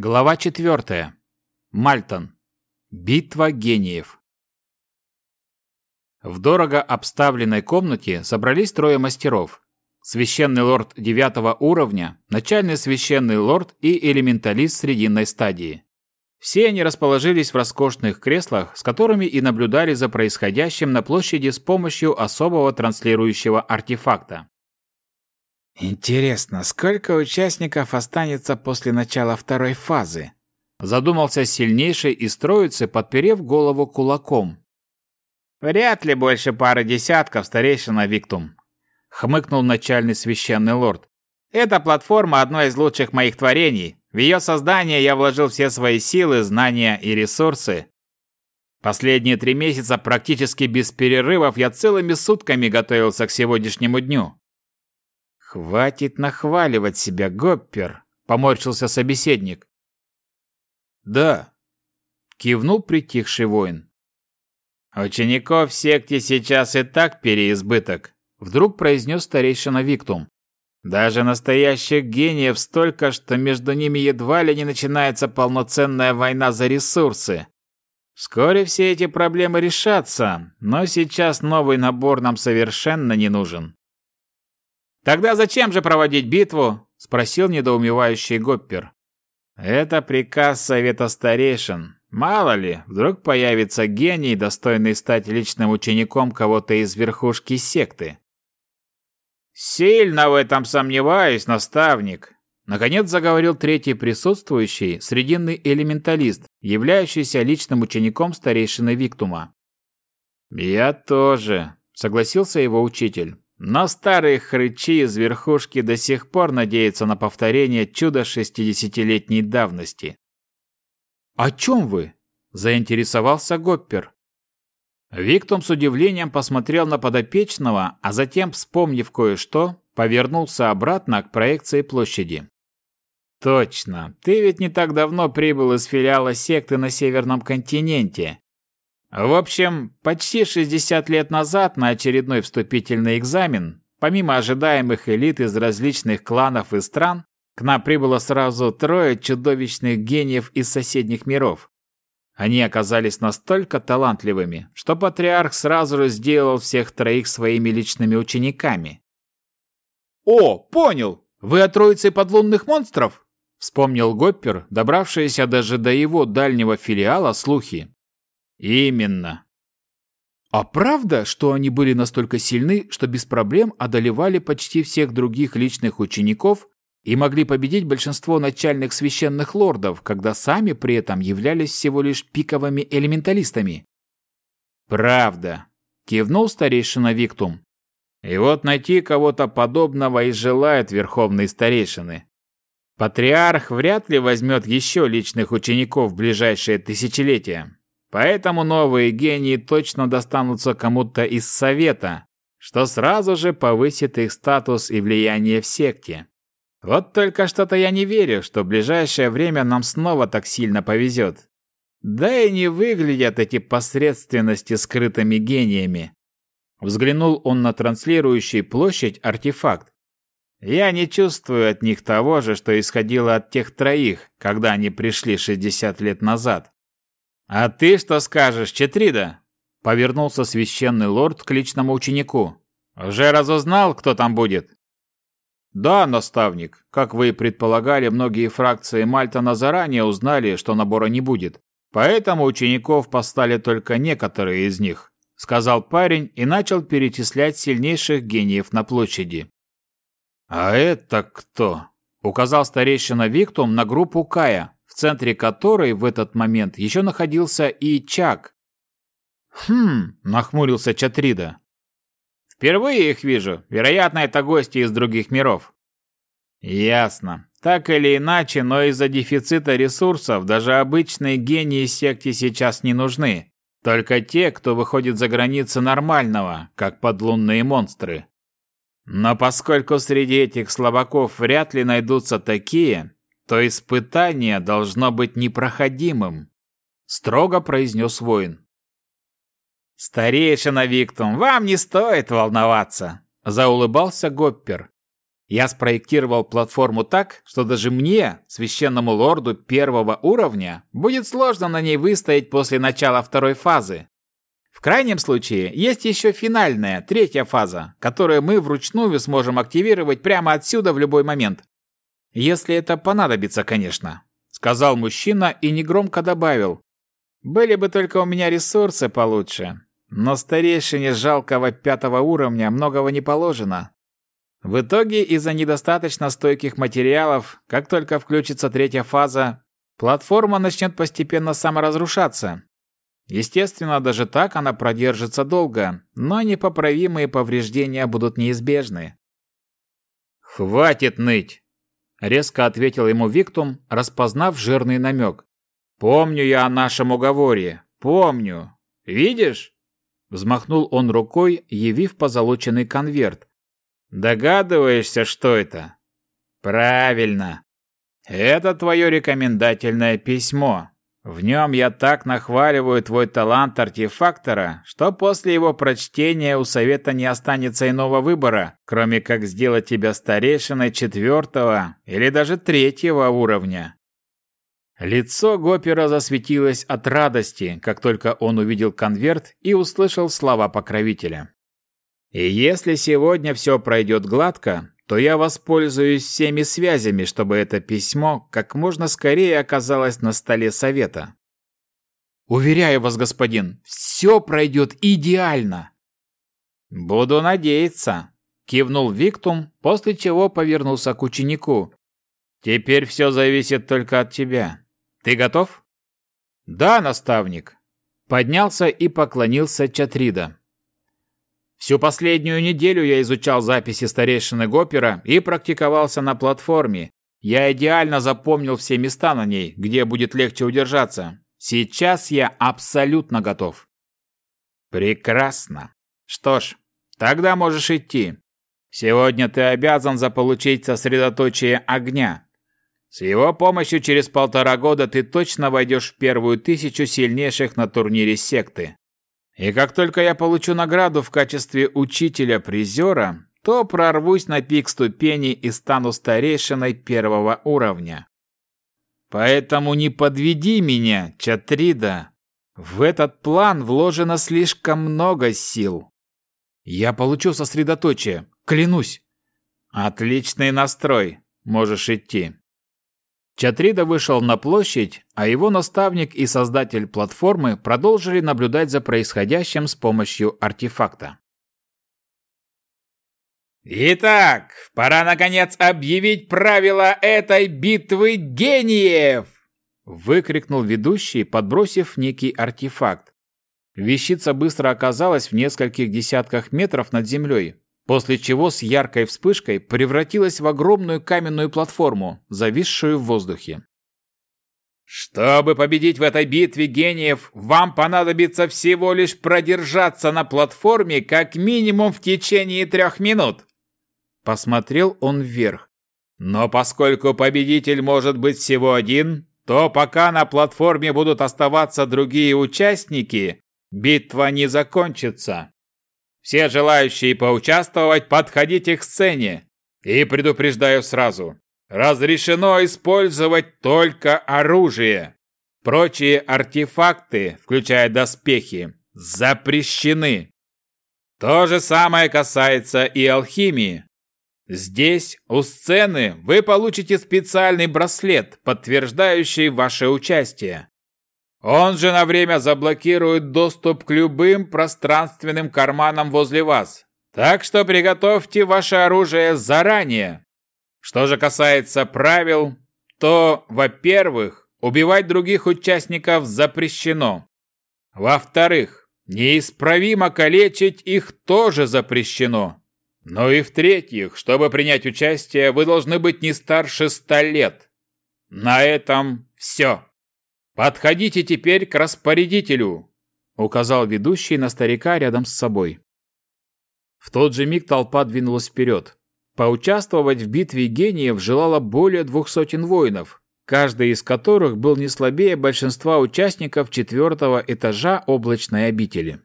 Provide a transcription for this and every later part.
Глава 4. Мальтон. Битва гениев. В дорого обставленной комнате собрались трое мастеров. Священный лорд девятого уровня, начальный священный лорд и элементалист срединной стадии. Все они расположились в роскошных креслах, с которыми и наблюдали за происходящим на площади с помощью особого транслирующего артефакта. Интересно, сколько участников останется после начала второй фазы? Задумался сильнейший из троицы, подперев голову кулаком. Вряд ли больше пары десятков, старейшина Виктум. Хмыкнул начальный священный лорд. Эта платформа одно из лучших моих творений. В ее создание я вложил все свои силы, знания и ресурсы. Последние три месяца практически без перерывов я целыми сутками готовился к сегодняшнему дню. «Хватит нахваливать себя, Гоппер!» — поморщился собеседник. «Да», — кивнул притихший воин. «Учеников в секте сейчас и так переизбыток», — вдруг произнес старейшина Виктум. «Даже настоящих гениев столько, что между ними едва ли не начинается полноценная война за ресурсы. Вскоре все эти проблемы решатся, но сейчас новый набор нам совершенно не нужен. «Тогда зачем же проводить битву?» – спросил недоумевающий Гоппер. «Это приказ Совета Старейшин. Мало ли, вдруг появится гений, достойный стать личным учеником кого-то из верхушки секты». «Сильно в этом сомневаюсь, наставник», Наконец заговорил третий присутствующий, срединный элементалист, являющийся личным учеником старейшины Виктума. «Я тоже», — согласился его учитель. Но старые хрычи из верхушки до сих пор надеются на повторение чуда шестидесятилетней давности. «О чем вы?» – заинтересовался Гоппер. Виктум с удивлением посмотрел на подопечного, а затем, вспомнив кое-что, повернулся обратно к проекции площади. «Точно, ты ведь не так давно прибыл из филиала секты на Северном континенте, в общем, почти 60 лет назад на очередной вступительный экзамен, помимо ожидаемых элит из различных кланов и стран, к нам прибыло сразу трое чудовищных гениев из соседних миров. Они оказались настолько талантливыми, что патриарх сразу же сделал всех троих своими личными учениками. «О, понял! Вы о троице подлунных монстров?» Вспомнил Гоппер, добравшиеся даже до его дальнего филиала слухи. Именно. А правда, что они были настолько сильны, что без проблем одолевали почти всех других личных учеников и могли победить большинство начальных священных лордов, когда сами при этом являлись всего лишь пиковыми элементалистами? Правда, кивнул старейшина Виктум. И вот найти кого-то подобного и желают верховные старейшины. Патриарх вряд ли возьмет еще личных учеников в ближайшее тысячелетие. Поэтому новые гении точно достанутся кому-то из совета, что сразу же повысит их статус и влияние в секте. Вот только что-то я не верю, что в ближайшее время нам снова так сильно повезет. Да и не выглядят эти посредственности скрытыми гениями. Взглянул он на транслирующий площадь артефакт. Я не чувствую от них того же, что исходило от тех троих, когда они пришли 60 лет назад. «А ты что скажешь, Четрида?» — повернулся священный лорд к личному ученику. «Уже разузнал, кто там будет?» «Да, наставник. Как вы и предполагали, многие фракции Мальтона заранее узнали, что набора не будет. Поэтому учеников послали только некоторые из них», — сказал парень и начал перечислять сильнейших гениев на площади. «А это кто?» — указал старейшина Виктум на группу Кая, центре которой в этот момент еще находился и Чак. «Хм», — нахмурился Чатрида. «Впервые их вижу. Вероятно, это гости из других миров». «Ясно. Так или иначе, но из-за дефицита ресурсов даже обычные гении секте сейчас не нужны. Только те, кто выходит за границы нормального, как подлунные монстры. Но поскольку среди этих слабаков вряд ли найдутся такие, то испытание должно быть непроходимым, строго произнес воин. Старейшина Виктум, вам не стоит волноваться, заулыбался Гоппер. Я спроектировал платформу так, что даже мне, священному лорду первого уровня, будет сложно на ней выстоять после начала второй фазы. В крайнем случае, есть еще финальная, третья фаза, которую мы вручную сможем активировать прямо отсюда в любой момент. Если это понадобится, конечно, сказал мужчина и негромко добавил. Были бы только у меня ресурсы получше, но старейшине жалкого пятого уровня многого не положено. В итоге, из-за недостаточно стойких материалов, как только включится третья фаза, платформа начнет постепенно саморазрушаться. Естественно, даже так она продержится долго, но непоправимые повреждения будут неизбежны. «Хватит ныть!» — резко ответил ему Виктум, распознав жирный намек. «Помню я о нашем уговоре. Помню. Видишь?» Взмахнул он рукой, явив позолоченный конверт, Догадываешься, что это? Правильно. Это твое рекомендательное письмо. В нем я так нахваливаю твой талант артефактора, что после его прочтения у совета не останется иного выбора, кроме как сделать тебя старейшиной четвертого или даже третьего уровня. Лицо Гопера засветилось от радости, как только он увидел конверт и услышал слова покровителя. И если сегодня все пройдет гладко, то я воспользуюсь всеми связями, чтобы это письмо как можно скорее оказалось на столе совета. Уверяю вас, господин, все пройдет идеально. Буду надеяться, кивнул Виктум, после чего повернулся к ученику. Теперь все зависит только от тебя. Ты готов? Да, наставник. Поднялся и поклонился Чатрида. Всю последнюю неделю я изучал записи старейшины Гопера и практиковался на платформе. Я идеально запомнил все места на ней, где будет легче удержаться. Сейчас я абсолютно готов. Прекрасно. Что ж, тогда можешь идти. Сегодня ты обязан заполучить сосредоточие огня. С его помощью через полтора года ты точно войдешь в первую тысячу сильнейших на турнире секты. И как только я получу награду в качестве учителя-призера, то прорвусь на пик ступени и стану старейшиной первого уровня. Поэтому не подведи меня, Чатрида. В этот план вложено слишком много сил. Я получу сосредоточие, клянусь. Отличный настрой. Можешь идти. Чатрида вышел на площадь, а его наставник и создатель платформы продолжили наблюдать за происходящим с помощью артефакта. «Итак, пора, наконец, объявить правила этой битвы гениев!» выкрикнул ведущий, подбросив некий артефакт. Вещица быстро оказалась в нескольких десятках метров над землей, после чего с яркой вспышкой превратилась в огромную каменную платформу, зависшую в воздухе. Чтобы победить в этой битве гениев, вам понадобится всего лишь продержаться на платформе как минимум в течение трех минут. Посмотрел он вверх. Но поскольку победитель может быть всего один, то пока на платформе будут оставаться другие участники, битва не закончится. Все желающие поучаствовать, подходите к сцене. И предупреждаю сразу, разрешено использовать только оружие. Прочие артефакты, включая доспехи, запрещены. То же самое касается и алхимии. Здесь, у сцены, вы получите специальный браслет, подтверждающий ваше участие. Он же на время заблокирует доступ к любым пространственным карманам возле вас. Так что приготовьте ваше оружие заранее. Что же касается правил, то, во-первых, убивать других участников запрещено. Во-вторых, неисправимо калечить их тоже запрещено. Ну и в-третьих, чтобы принять участие, вы должны быть не старше ста лет. На этом все. «Подходите теперь к распорядителю», — указал ведущий на старика рядом с собой. В тот же миг толпа двинулась вперед. Поучаствовать в битве гениев желало более двух сотен воинов, каждый из которых был не слабее большинства участников четвертого этажа облачной обители.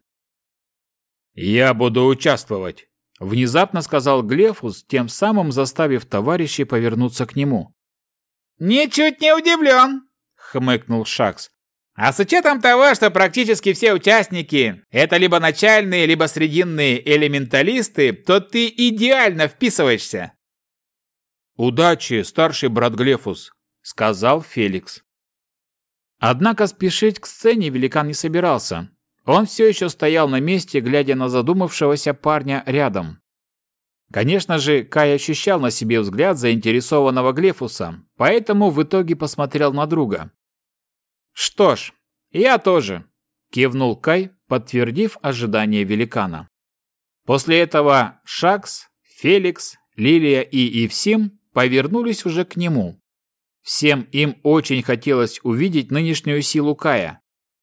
«Я буду участвовать», — внезапно сказал Глефус, тем самым заставив товарищей повернуться к нему. «Ничуть не удивлен!» — хмыкнул Шакс. «А с учетом того, что практически все участники — это либо начальные, либо срединные элементалисты, то ты идеально вписываешься!» «Удачи, старший брат Глефус!» — сказал Феликс. Однако спешить к сцене великан не собирался. Он все еще стоял на месте, глядя на задумавшегося парня рядом. Конечно же, Кай ощущал на себе взгляд заинтересованного Глефуса, поэтому в итоге посмотрел на друга. «Что ж, я тоже», – кивнул Кай, подтвердив ожидание великана. После этого Шакс, Феликс, Лилия и Ивсим повернулись уже к нему. Всем им очень хотелось увидеть нынешнюю силу Кая.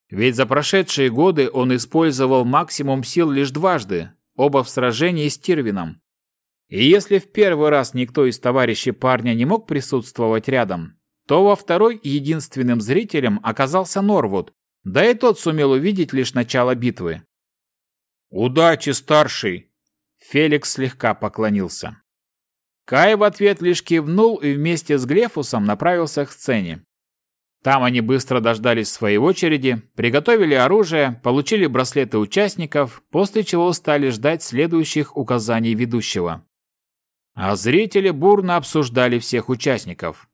Ведь за прошедшие годы он использовал максимум сил лишь дважды, оба в сражении с Тирвином. И если в первый раз никто из товарищей парня не мог присутствовать рядом, то во второй единственным зрителем оказался Норвуд, да и тот сумел увидеть лишь начало битвы. «Удачи, старший!» Феликс слегка поклонился. Кай в ответ лишь кивнул и вместе с Глефусом направился к сцене. Там они быстро дождались своей очереди, приготовили оружие, получили браслеты участников, после чего стали ждать следующих указаний ведущего. А зрители бурно обсуждали всех участников.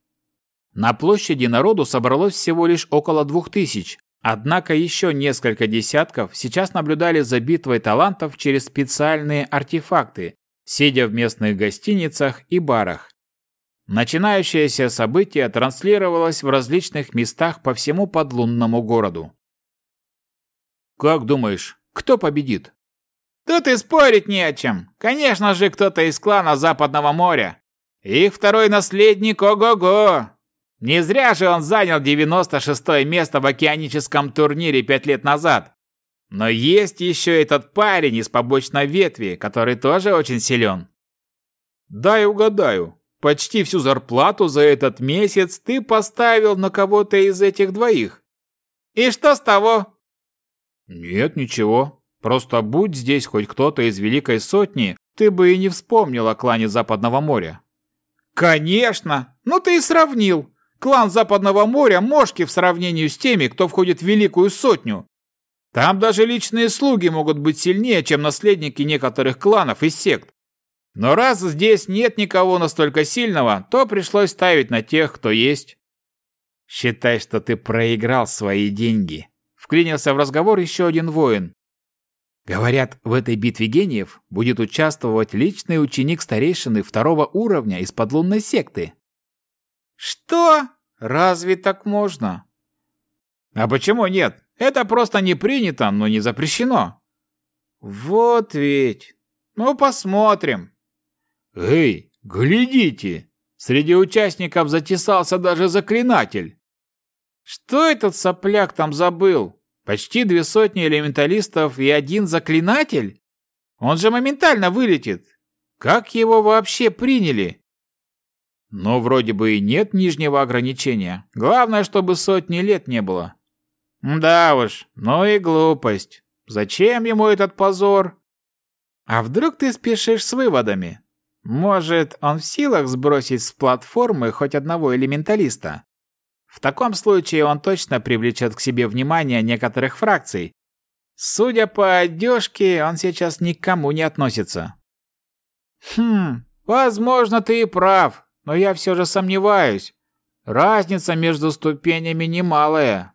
На площади народу собралось всего лишь около двух тысяч, однако еще несколько десятков сейчас наблюдали за битвой талантов через специальные артефакты, сидя в местных гостиницах и барах. Начинающееся событие транслировалось в различных местах по всему подлунному городу. «Как думаешь, кто победит?» «Тут и спорить не о чем. Конечно же, кто-то из клана Западного моря. Их второй наследник Ого-го. Не зря же он занял 96 место в океаническом турнире пять лет назад. Но есть еще этот парень из побочной ветви, который тоже очень силен. Дай угадаю, почти всю зарплату за этот месяц ты поставил на кого-то из этих двоих. И что с того? Нет, ничего. Просто будь здесь хоть кто-то из Великой Сотни, ты бы и не вспомнил о клане Западного моря. Конечно! Ну ты и сравнил. Клан Западного моря – мошки в сравнении с теми, кто входит в Великую Сотню. Там даже личные слуги могут быть сильнее, чем наследники некоторых кланов и сект. Но раз здесь нет никого настолько сильного, то пришлось ставить на тех, кто есть. Считай, что ты проиграл свои деньги. Вклинился в разговор еще один воин. Говорят, в этой битве гениев будет участвовать личный ученик старейшины второго уровня из подлунной секты. Что? Разве так можно? А почему нет? Это просто не принято, но не запрещено. Вот ведь. Ну, посмотрим. Эй, глядите! Среди участников затесался даже заклинатель. Что этот сопляк там забыл? Почти две сотни элементалистов и один заклинатель? Он же моментально вылетит. Как его вообще приняли? Но вроде бы и нет нижнего ограничения. Главное, чтобы сотни лет не было. Да уж, ну и глупость. Зачем ему этот позор? А вдруг ты спешишь с выводами? Может, он в силах сбросить с платформы хоть одного элементалиста? В таком случае он точно привлечет к себе внимание некоторых фракций. Судя по одежке, он сейчас никому не относится. Хм, возможно, ты и прав, но я все же сомневаюсь. Разница между ступенями немалая.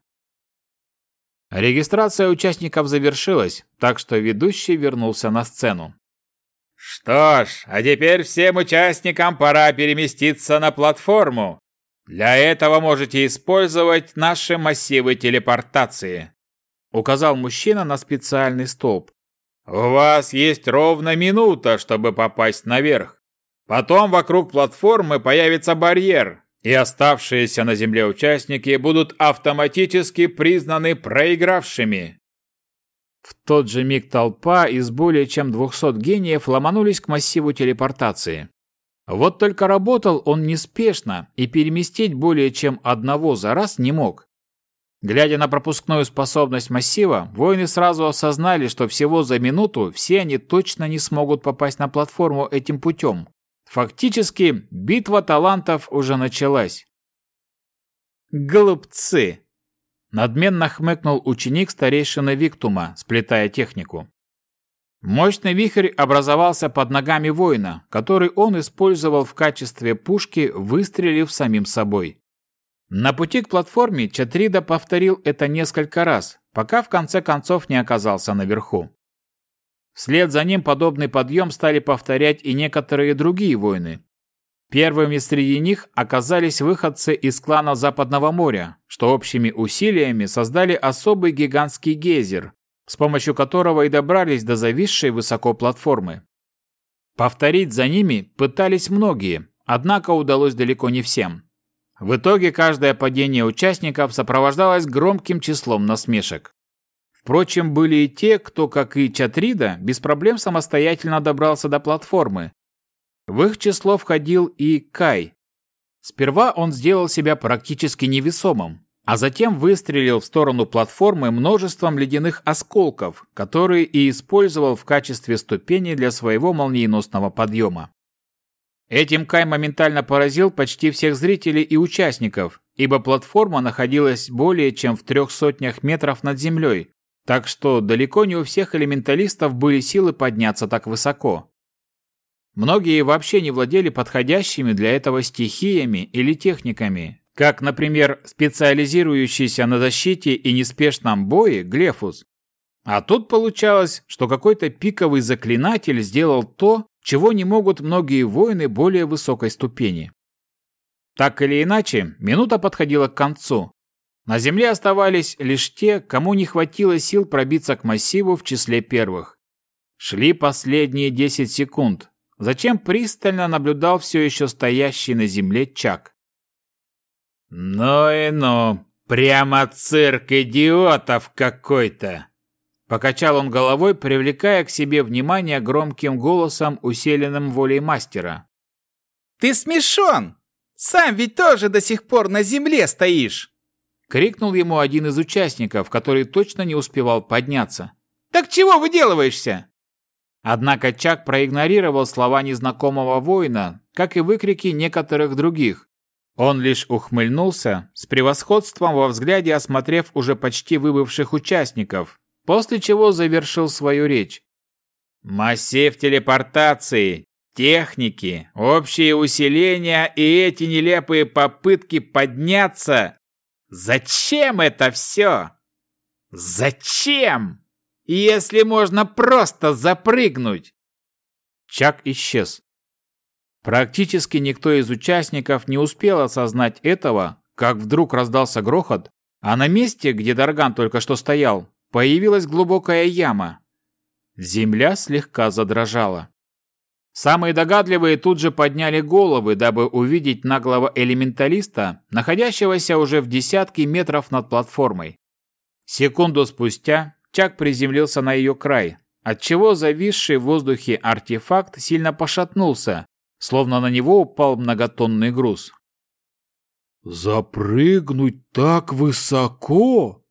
Регистрация участников завершилась, так что ведущий вернулся на сцену. Что ж, а теперь всем участникам пора переместиться на платформу. Для этого можете использовать наши массивы телепортации, указал мужчина на специальный столб. У вас есть ровно минута, чтобы попасть наверх. Потом вокруг платформы появится барьер, и оставшиеся на земле участники будут автоматически признаны проигравшими. В тот же миг толпа из более чем 200 гениев ломанулись к массиву телепортации. Вот только работал он неспешно и переместить более чем одного за раз не мог. Глядя на пропускную способность массива, воины сразу осознали, что всего за минуту все они точно не смогут попасть на платформу этим путем. Фактически, битва талантов уже началась. «Голубцы!» Надменно хмыкнул ученик старейшины Виктума, сплетая технику. Мощный вихрь образовался под ногами воина, который он использовал в качестве пушки, выстрелив самим собой. На пути к платформе Чатрида повторил это несколько раз, пока в конце концов не оказался наверху. Вслед за ним подобный подъем стали повторять и некоторые другие воины. Первыми среди них оказались выходцы из клана Западного моря, что общими усилиями создали особый гигантский гейзер, с помощью которого и добрались до зависшей высоко платформы. Повторить за ними пытались многие, однако удалось далеко не всем. В итоге каждое падение участников сопровождалось громким числом насмешек. Впрочем, были и те, кто, как и Чатрида, без проблем самостоятельно добрался до платформы. В их число входил и Кай. Сперва он сделал себя практически невесомым, а затем выстрелил в сторону платформы множеством ледяных осколков, которые и использовал в качестве ступени для своего молниеносного подъема. Этим Кай моментально поразил почти всех зрителей и участников, ибо платформа находилась более чем в трех сотнях метров над землей, так что далеко не у всех элементалистов были силы подняться так высоко. Многие вообще не владели подходящими для этого стихиями или техниками, как, например, специализирующийся на защите и неспешном бое Глефус. А тут получалось, что какой-то пиковый заклинатель сделал то, чего не могут многие воины более высокой ступени. Так или иначе, минута подходила к концу. На земле оставались лишь те, кому не хватило сил пробиться к массиву в числе первых. Шли последние 10 секунд. Зачем пристально наблюдал все еще стоящий на земле Чак? «Ну и ну, прямо цирк идиотов какой-то!» Покачал он головой, привлекая к себе внимание громким голосом, усиленным волей мастера. «Ты смешон! Сам ведь тоже до сих пор на земле стоишь!» Крикнул ему один из участников, который точно не успевал подняться. «Так чего выделываешься?» Однако Чак проигнорировал слова незнакомого воина, как и выкрики некоторых других. Он лишь ухмыльнулся, с превосходством во взгляде осмотрев уже почти выбывших участников, после чего завершил свою речь. «Массив телепортации, техники, общее усиление и эти нелепые попытки подняться. Зачем это все? Зачем? Если можно просто запрыгнуть!» Чак исчез. Практически никто из участников не успел осознать этого, как вдруг раздался грохот, а на месте, где Дарган только что стоял, появилась глубокая яма. Земля слегка задрожала. Самые догадливые тут же подняли головы, дабы увидеть наглого элементалиста, находящегося уже в десятке метров над платформой. Секунду спустя Чак приземлился на ее край, отчего зависший в воздухе артефакт сильно пошатнулся, словно на него упал многотонный груз. «Запрыгнуть так высоко!»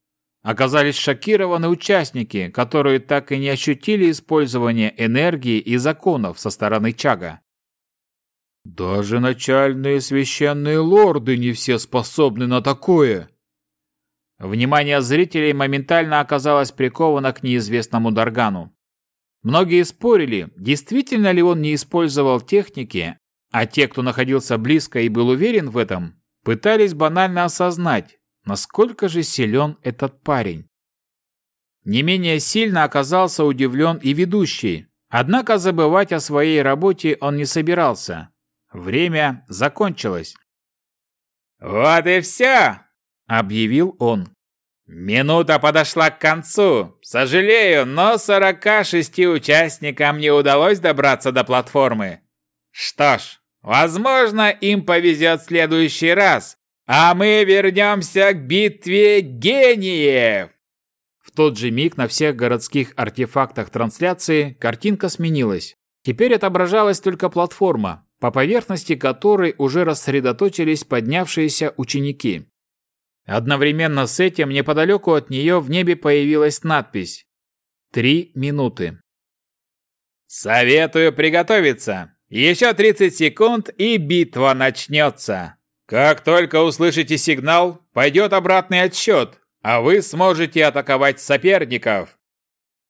Оказались шокированы участники, которые так и не ощутили использование энергии и законов со стороны Чага. «Даже начальные священные лорды не все способны на такое!» Внимание зрителей моментально оказалось приковано к неизвестному Даргану. Многие спорили, действительно ли он не использовал техники, а те, кто находился близко и был уверен в этом, пытались банально осознать, насколько же силен этот парень. Не менее сильно оказался удивлен и ведущий, однако забывать о своей работе он не собирался. Время закончилось. «Вот и все!» – объявил он. «Минута подошла к концу. Сожалею, но 46 участникам не удалось добраться до платформы. Что ж, возможно, им повезет в следующий раз, а мы вернемся к битве гениев!» В тот же миг на всех городских артефактах трансляции картинка сменилась. Теперь отображалась только платформа, по поверхности которой уже рассредоточились поднявшиеся ученики. Одновременно с этим неподалеку от нее в небе появилась надпись «Три минуты». «Советую приготовиться. Еще 30 секунд, и битва начнется. Как только услышите сигнал, пойдет обратный отсчет, а вы сможете атаковать соперников.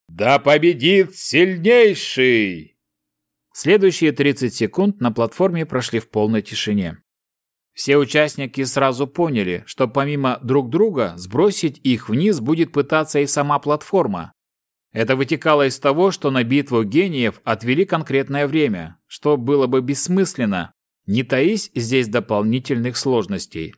Да победит сильнейший!» Следующие 30 секунд на платформе прошли в полной тишине. Все участники сразу поняли, что помимо друг друга сбросить их вниз будет пытаться и сама платформа. Это вытекало из того, что на битву гениев отвели конкретное время, что было бы бессмысленно, не таись здесь дополнительных сложностей.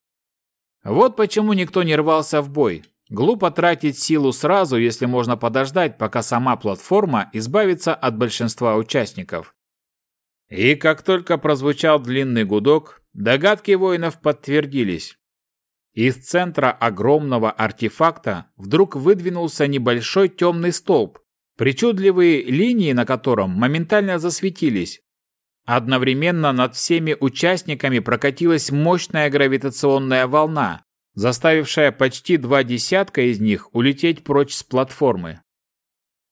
Вот почему никто не рвался в бой. Глупо тратить силу сразу, если можно подождать, пока сама платформа избавится от большинства участников. И как только прозвучал длинный гудок, догадки воинов подтвердились. Из центра огромного артефакта вдруг выдвинулся небольшой темный столб, причудливые линии на котором моментально засветились. Одновременно над всеми участниками прокатилась мощная гравитационная волна, заставившая почти два десятка из них улететь прочь с платформы.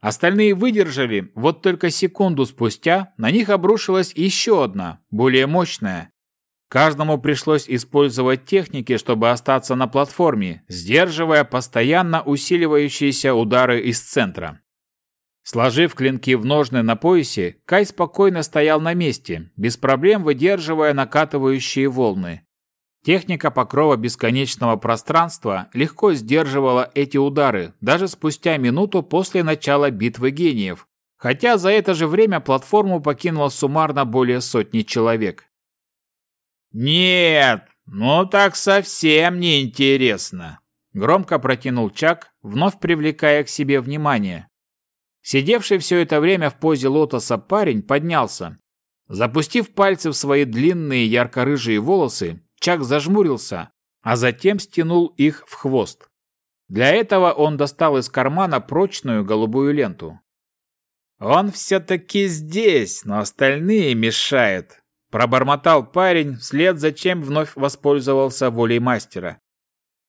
Остальные выдержали, вот только секунду спустя на них обрушилась еще одна, более мощная, Каждому пришлось использовать техники, чтобы остаться на платформе, сдерживая постоянно усиливающиеся удары из центра. Сложив клинки в ножны на поясе, Кай спокойно стоял на месте, без проблем выдерживая накатывающие волны. Техника покрова бесконечного пространства легко сдерживала эти удары, даже спустя минуту после начала битвы гениев, хотя за это же время платформу покинуло суммарно более сотни человек. «Нет, ну так совсем не интересно», — громко протянул Чак, вновь привлекая к себе внимание. Сидевший все это время в позе лотоса парень поднялся. Запустив пальцы в свои длинные ярко-рыжие волосы, Чак зажмурился, а затем стянул их в хвост. Для этого он достал из кармана прочную голубую ленту. «Он все-таки здесь, но остальные мешают», Пробормотал парень, вслед за чем вновь воспользовался волей мастера.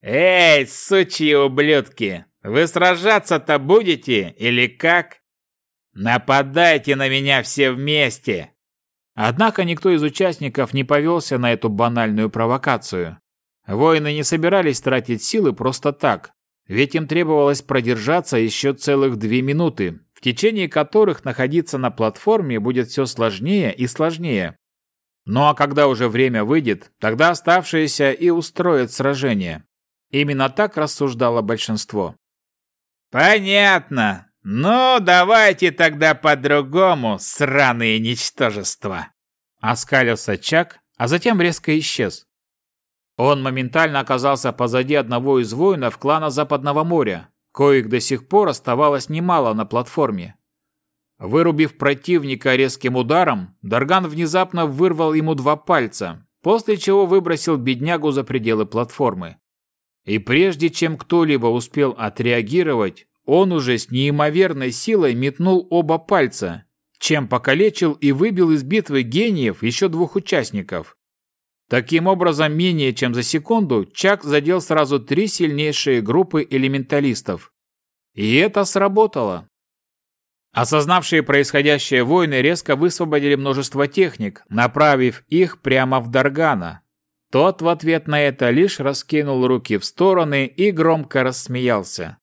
«Эй, сучьи ублюдки! Вы сражаться-то будете или как? Нападайте на меня все вместе!» Однако никто из участников не повелся на эту банальную провокацию. Воины не собирались тратить силы просто так, ведь им требовалось продержаться еще целых две минуты, в течение которых находиться на платформе будет все сложнее и сложнее. Ну а когда уже время выйдет, тогда оставшиеся и устроят сражение. Именно так рассуждало большинство. «Понятно. Ну, давайте тогда по-другому, сраные ничтожества!» Оскалился Чак, а затем резко исчез. Он моментально оказался позади одного из воинов клана Западного моря, коих до сих пор оставалось немало на платформе. Вырубив противника резким ударом, Дарган внезапно вырвал ему два пальца, после чего выбросил беднягу за пределы платформы. И прежде чем кто-либо успел отреагировать, он уже с неимоверной силой метнул оба пальца, чем покалечил и выбил из битвы гениев еще двух участников. Таким образом, менее чем за секунду Чак задел сразу три сильнейшие группы элементалистов. И это сработало. Осознавшие происходящее воины резко высвободили множество техник, направив их прямо в Даргана. Тот в ответ на это лишь раскинул руки в стороны и громко рассмеялся.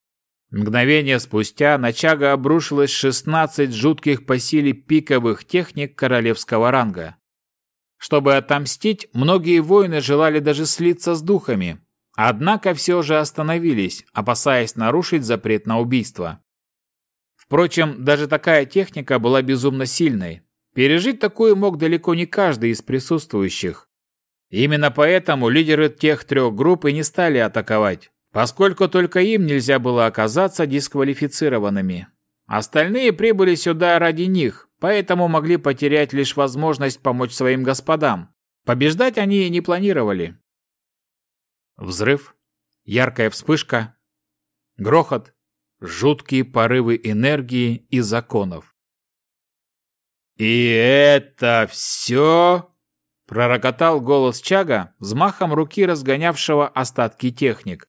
Мгновение спустя на Чага обрушилось 16 жутких по силе пиковых техник королевского ранга. Чтобы отомстить, многие воины желали даже слиться с духами, однако все же остановились, опасаясь нарушить запрет на убийство. Впрочем, даже такая техника была безумно сильной. Пережить такую мог далеко не каждый из присутствующих. Именно поэтому лидеры тех трех групп и не стали атаковать, поскольку только им нельзя было оказаться дисквалифицированными. Остальные прибыли сюда ради них, поэтому могли потерять лишь возможность помочь своим господам. Побеждать они и не планировали. Взрыв, яркая вспышка, грохот, жуткие порывы энергии и законов. «И это все?» Пророкотал голос Чага, взмахом руки разгонявшего остатки техник.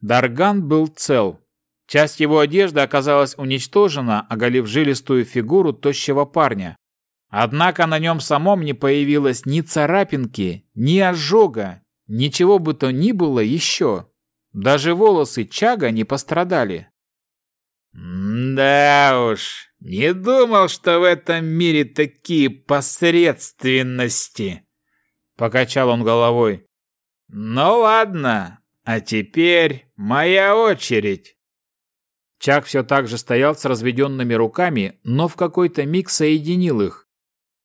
Дарган был цел. Часть его одежды оказалась уничтожена, оголив жилистую фигуру тощего парня. Однако на нем самом не появилось ни царапинки, ни ожога, ничего бы то ни было еще. Даже волосы Чага не пострадали. «Да уж, не думал, что в этом мире такие посредственности!» Покачал он головой. «Ну ладно, а теперь моя очередь!» Чак все так же стоял с разведенными руками, но в какой-то миг соединил их.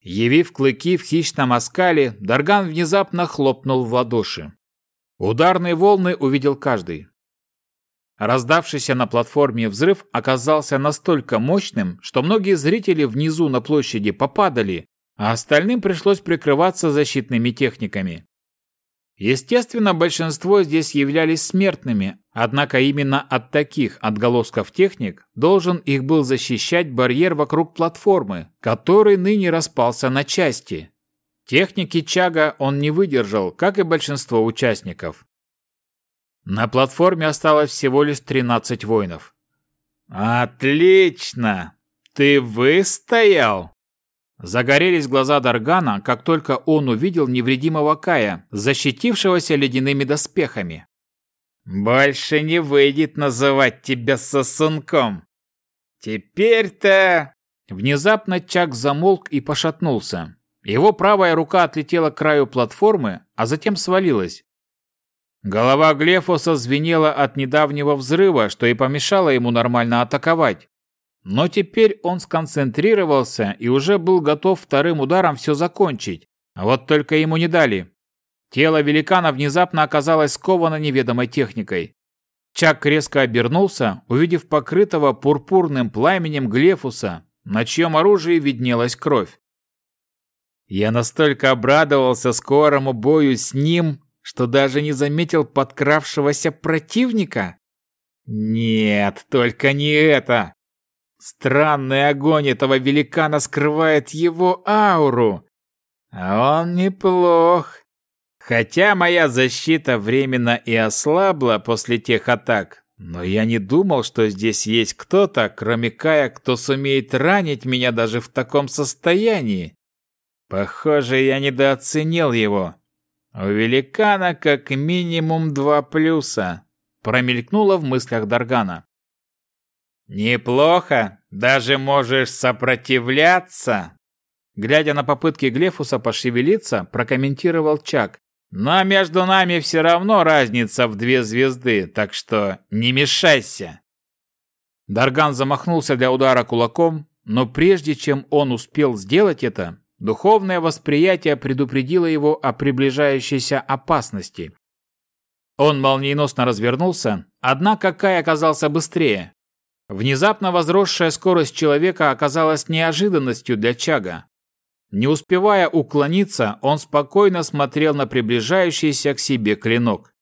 Явив клыки в хищном оскале, Дарган внезапно хлопнул в ладоши. Ударные волны увидел каждый. Раздавшийся на платформе взрыв оказался настолько мощным, что многие зрители внизу на площади попадали, а остальным пришлось прикрываться защитными техниками. Естественно, большинство здесь являлись смертными, однако именно от таких отголосков техник должен их был защищать барьер вокруг платформы, который ныне распался на части. Техники Чага он не выдержал, как и большинство участников. На платформе осталось всего лишь 13 воинов. «Отлично! Ты выстоял!» Загорелись глаза Даргана, как только он увидел невредимого Кая, защитившегося ледяными доспехами. «Больше не выйдет называть тебя сосунком. Теперь-то...» Внезапно Чак замолк и пошатнулся. Его правая рука отлетела к краю платформы, а затем свалилась. Голова Глефоса звенела от недавнего взрыва, что и помешало ему нормально атаковать. Но теперь он сконцентрировался и уже был готов вторым ударом все закончить. Вот только ему не дали. Тело великана внезапно оказалось сковано неведомой техникой. Чак резко обернулся, увидев покрытого пурпурным пламенем Глефуса, на чьем оружии виднелась кровь. Я настолько обрадовался скорому бою с ним, что даже не заметил подкравшегося противника. Нет, только не это. Странный огонь этого великана скрывает его ауру. А он неплох. Хотя моя защита временно и ослабла после тех атак, но я не думал, что здесь есть кто-то, кроме Кая, кто сумеет ранить меня даже в таком состоянии. Похоже, я недооценил его. У великана как минимум два плюса, промелькнуло в мыслях Даргана. «Неплохо, даже можешь сопротивляться!» Глядя на попытки Глефуса пошевелиться, прокомментировал Чак. «Но между нами все равно разница в две звезды, так что не мешайся!» Дарган замахнулся для удара кулаком, но прежде чем он успел сделать это, духовное восприятие предупредило его о приближающейся опасности. Он молниеносно развернулся, однако Кай оказался быстрее. Внезапно возросшая скорость человека оказалась неожиданностью для Чага. Не успевая уклониться, он спокойно смотрел на приближающийся к себе клинок.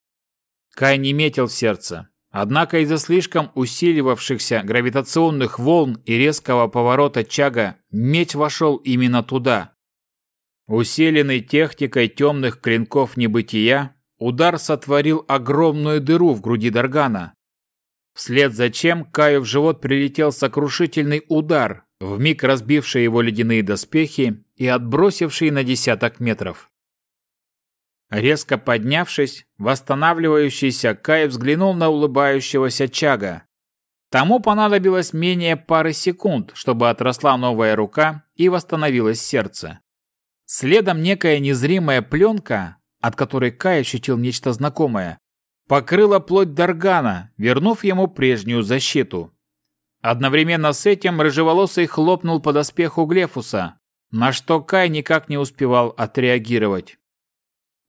Кай не метил в сердце. Однако из-за слишком усиливавшихся гравитационных волн и резкого поворота Чага меч вошел именно туда. Усиленный техникой темных клинков небытия, удар сотворил огромную дыру в груди Даргана, Вслед за чем Каю в живот прилетел сокрушительный удар, вмиг разбивший его ледяные доспехи и отбросивший на десяток метров. Резко поднявшись, восстанавливающийся Кай взглянул на улыбающегося Чага. Тому понадобилось менее пары секунд, чтобы отросла новая рука и восстановилось сердце. Следом некая незримая пленка, от которой Кай ощутил нечто знакомое, покрыла плоть Даргана, вернув ему прежнюю защиту. Одновременно с этим рыжеволосый хлопнул по доспеху Глефуса, на что Кай никак не успевал отреагировать.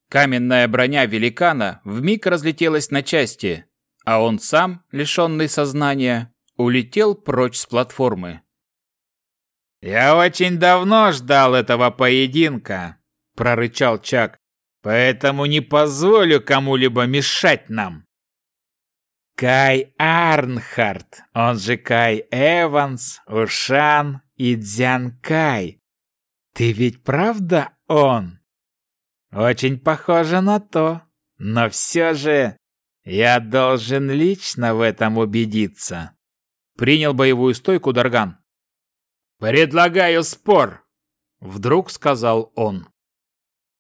Каменная броня великана вмиг разлетелась на части, а он сам, лишенный сознания, улетел прочь с платформы. «Я очень давно ждал этого поединка», — прорычал Чак. Поэтому не позволю кому-либо мешать нам. Кай Арнхард, он же Кай Эванс, Ушан и Дзян Кай. Ты ведь правда он? Очень похоже на то. Но все же я должен лично в этом убедиться. Принял боевую стойку Дарган. «Предлагаю спор», — вдруг сказал он.